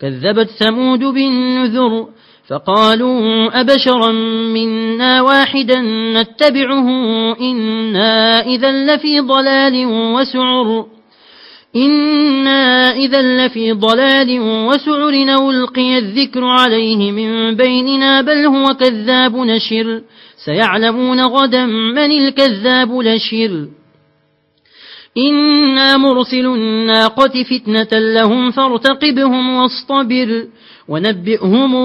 كذبت ثمود بالنذر فقالوا أبشرا منا واحدا نتبعه إنا إذا لفي ضلال وسعر إنا إذا لفي ضلال وسعر نلقي الذكر عليه من بيننا بل هو كذاب نشر سيعلمون غدا من الكذاب لشر إنا مرسل الناقة فتنة لهم فارتقبهم واصطبر ونبئهم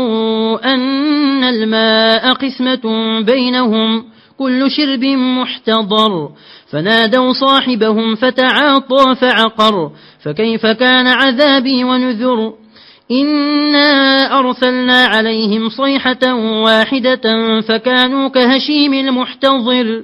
أن الماء قسمة بينهم كل شرب محتضر فنادوا صاحبهم فتعاطى فعقر فكيف كان عذابي ونذر إنا أرسلنا عليهم صيحة واحدة فكانوا كهشيم المحتضر